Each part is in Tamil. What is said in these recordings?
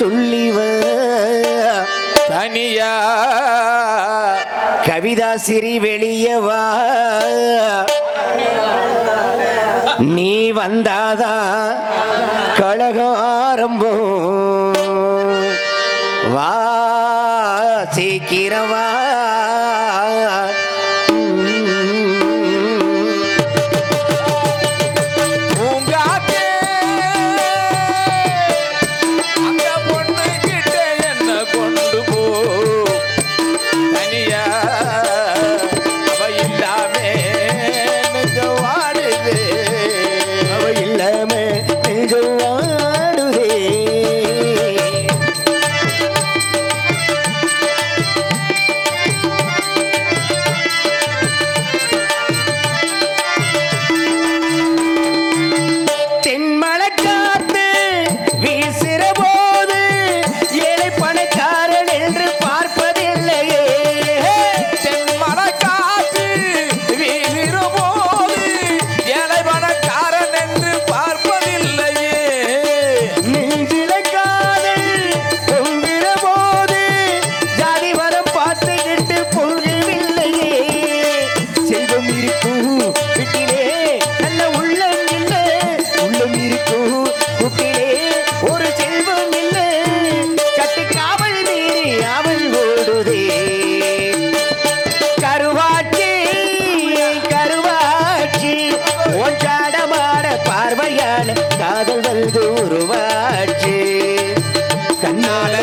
சொல்லிவ. தனியா. கவிதா சிறி வெளியவா. நீ வந்தாதா. கழகம் ஆரம்பம் வா சீக்கிரவா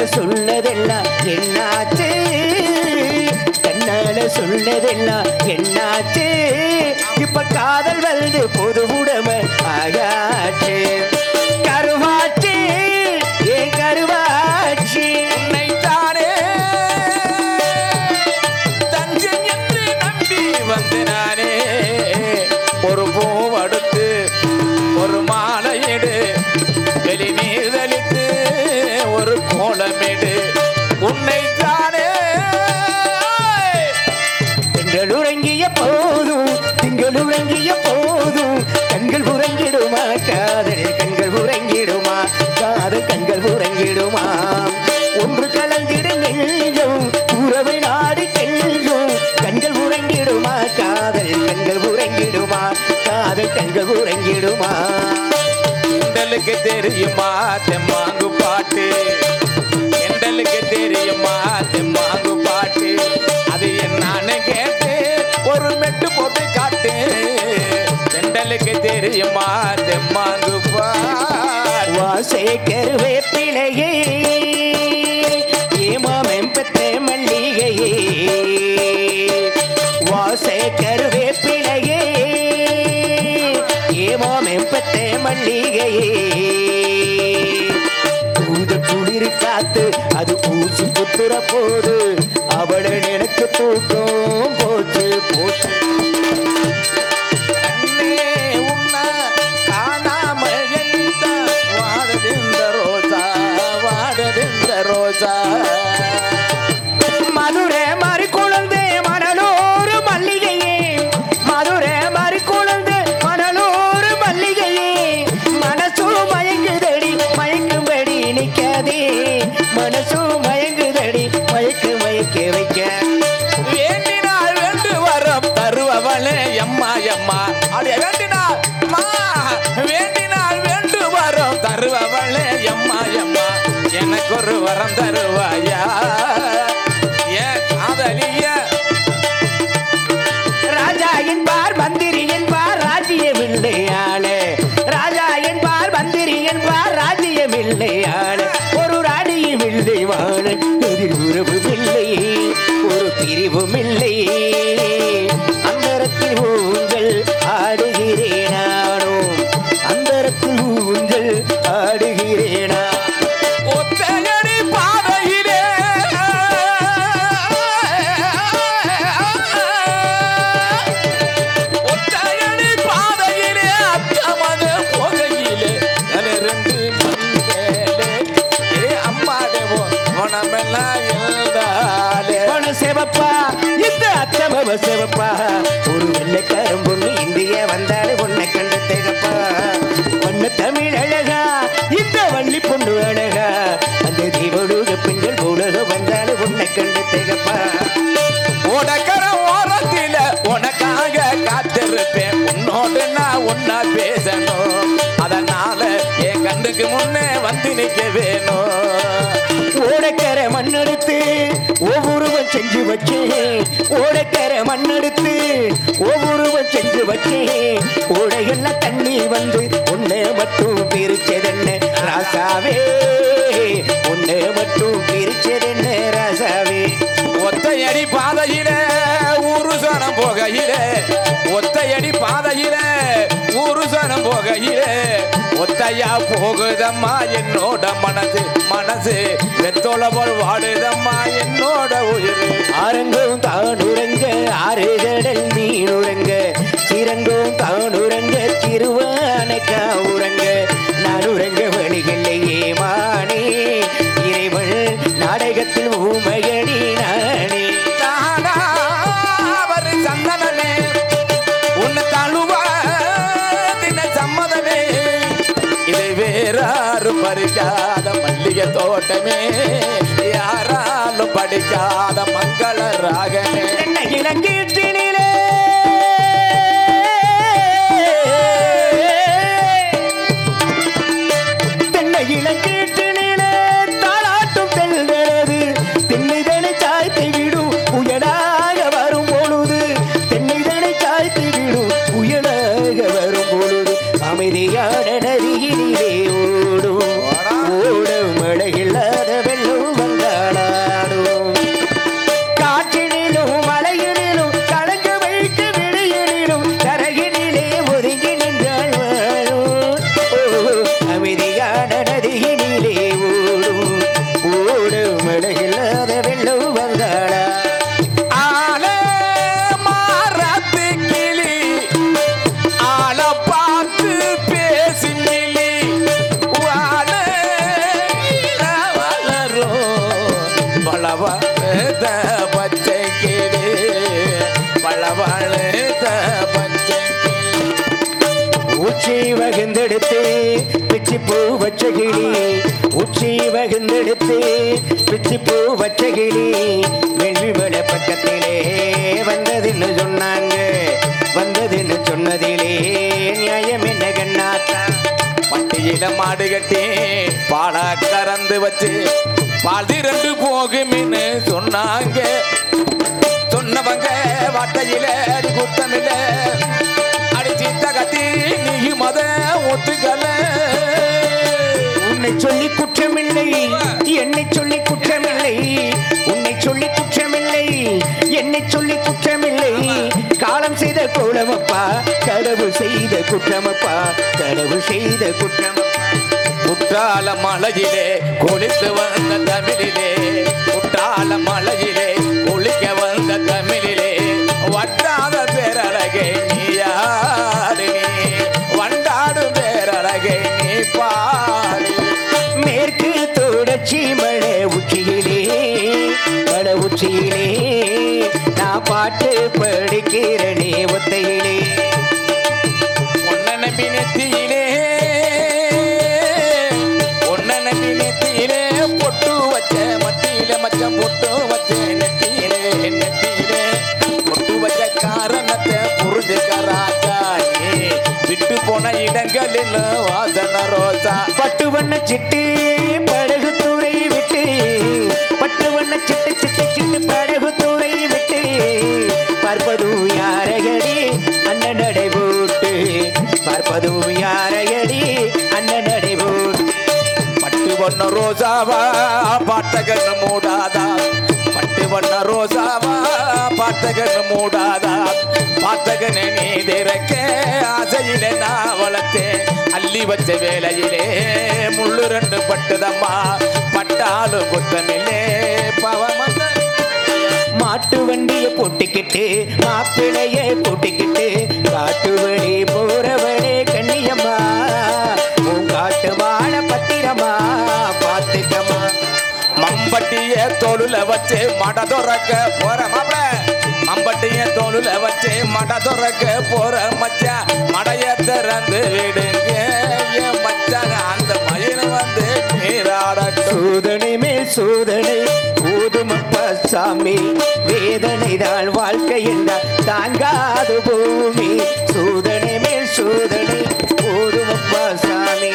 சொன்னதெல்லாம் என்னாச்சு? தன்னால சொன்னதெல்லாம் என்னாச்சு? இப்ப காதல் வந்து பொது உடமை ஆயாச்சு. கருவாச்சு கண்கள் உறங்கிடுமா? காதலில் கண்கள் உறங்கிடுமா? காதல் கண்கள் உறங்கிடுமா? ஒன்று கலந்திட நெல்லும் உறவை நாடு கெல்லும் கண்கள் உறங்கிடுமா? காதலில் கண்கள் உறங்கிடுமா? காதல் கண்கள் உறங்கிடுமா? தெரியுமா? தெம்மா தெரியுமா? தெம்மாங்கு வாசை கருவேப்பிலையே ஏமா மெம்பத்தை மல்லிகையே. வாசை கருவேப்பிலையே ஏமா மெம்பத்தை மல்லிகையே. பூத குளிர் காத்து அது பூசி புத்துற போது அவள் எனக்கு தூக்கம் செவப்பா. ஒரு வெள்ளைக்காரன் பொண்ணு இந்திய வந்தாலும் உன்னை கண்டு தேகப்பா. பொண்ணு தமிழ் அழகா இந்த வள்ளி பொண்ணு அழகா. அந்த தீவழுக பெண்கள் உலகம் வந்தாலும் உன்னை கண்டு தேகப்பா. உனக்கர ஓரத்தில் உனக்காக காத்திருப்பேன். உன்னோடு நான் ஒன்னா பேசணும். அதனால என் கண்ணுக்கு முன்னே வந்து நிற்க வேணும் ஓடக்கரை மண்ணெடுத்து செஞ்சு வச்சேன். ஓடக்கர மண்ணெடுத்து ஒவ்வொருவன் செஞ்சு வச்சேன். ஓடையெல்லாம் தண்ணி வந்து உன்னை மட்டும் பிரிச்சதென்ன ராசாவே? உன்னை மட்டும் பிரிச்சதென்ன ராசாவே? ஒத்தையடி பாதையில ஊரு சனம் போகையில. ஒத்தையடி பாதையில ஊரு சனம் போகையில. ஒத்தையா போகுதம்மா என்னோட மனசு மனசு. வெத்தோல போல் வாடுதம்மா என்னோட உயிர். ஆரங்கும் தானுரங்க ஆறுகடல் மீனுரங்க சிறங்கும் தானுரங்க திருவானக்கா உறங்க. நான் உறங்க வழிகளையே மானே இறைவள் நாடகத்தில் ஊமை மல்லிகை யாராலும் படிக்காத மங்கள ராகமே. இளங்கீட்டினிலே தென்னை இளங்கீட்டினிலே தாளாட்டும் தெல்கிறது தென்னிதனை சாய்த்தி விடும். புயலாக வரும் பொழுது. தென்னிதனை சாய்த்தி விடும். புயலாக வரும் பொழுது. அமைதியான நதியினிலே பளவழுத பச்சை கிளி பளவழுத பச்சை கிளி. உச்சி வகுந்தெடுத்து பிச்சி பூ வச்ச கிளி. உச்சி வகுந்தெடுத்து பிச்சி பூ வச்ச கிளி. வெள்ளி பக்கத்திலே வந்ததுன்னு சொன்னாங்க. வந்ததுன்னு சொன்னதிலே நியாயம் என்ன கண்ணாத்தா? பட்டியில மாடு கட்டி பாடா கறந்து வச்சு பால் திரண்டு போகுமின்னு சொன்னாங்க. சொன்னவங்க வார்த்தையில குத்தமில்ல. அடி சீத்த கட்டி நீ மத ஒத்துக்கல. உன்னை சொல்லி குற்றமில்லை என்னை சொல்லி குற்றமில்லை. குற்றமப்பா கடவுள் செய்த குற்றமப்பா கடவுள் செய்த குற்றமப்பா குற்றால மலையிலே குளித்து வந்த தமிழிலே குற்றால மலையிலே குளிக்க வந்த தமிழிலே வட்டாத பேரழகை நீ யாரு வண்டாடும் பேரழகை நீ பாடு மேற்கு தொடர்ச்சி மழை உச்சியிலே மழை உச்சியிலே நான் பாட்டு படிக்கிறேன். இடங்களில் வாசன ரோசா பட்டு வண்ண சிட்டு படகு துறை விட்டு. பட்டு வண்ண சிட்டு சிட்டு சிட்டு படகு துறை விட்டு. பார்ப்பதும் யாரையடி அண்ணன் நடை போட்டு. பார்ப்பதும் யாரையடி அண்ணன் நடை போட்டு. வண்ண ரோசாவா பாட்டகன்னு மூடாதா. பட்டு வண்ண ரோசாவா பாட்டகன்னு மூடாதா. பாத்தகனே நீ திறக்க ஆசையிலே நான் வளர்த்தேன். அள்ளி வச்ச வேலையிலே முள்ளு ரெண்டு பட்டுதம்மா. பட்டாலும் குத்தமில்லே பவமந்த மாட்டு வண்டியை போட்டிக்கிட்டு மாப்பிளைய கூட்டிக்கிட்டு காட்டு வழி போறவளே கண்ணியம்மா. உன் காட்டு வாழ பத்திரமா பார்த்துக்கம்மா. மம்பட்டிய தோளுல வச்சு மட துறக்க போற மம்பட்டிய தோலுல வச்சு மட துறக்க போற மச்சா. மடைய திறந்து விடுங்க மச்சாக அந்த மயில வந்து நீராட சூதனை மேல் சூதனை போதுமப்பா சாமி வேதனை தான் வாழ்க்கை என்றால் தாங்காது பூமி. சூதனை மேல் சூதனை போதுமப்பா சாமி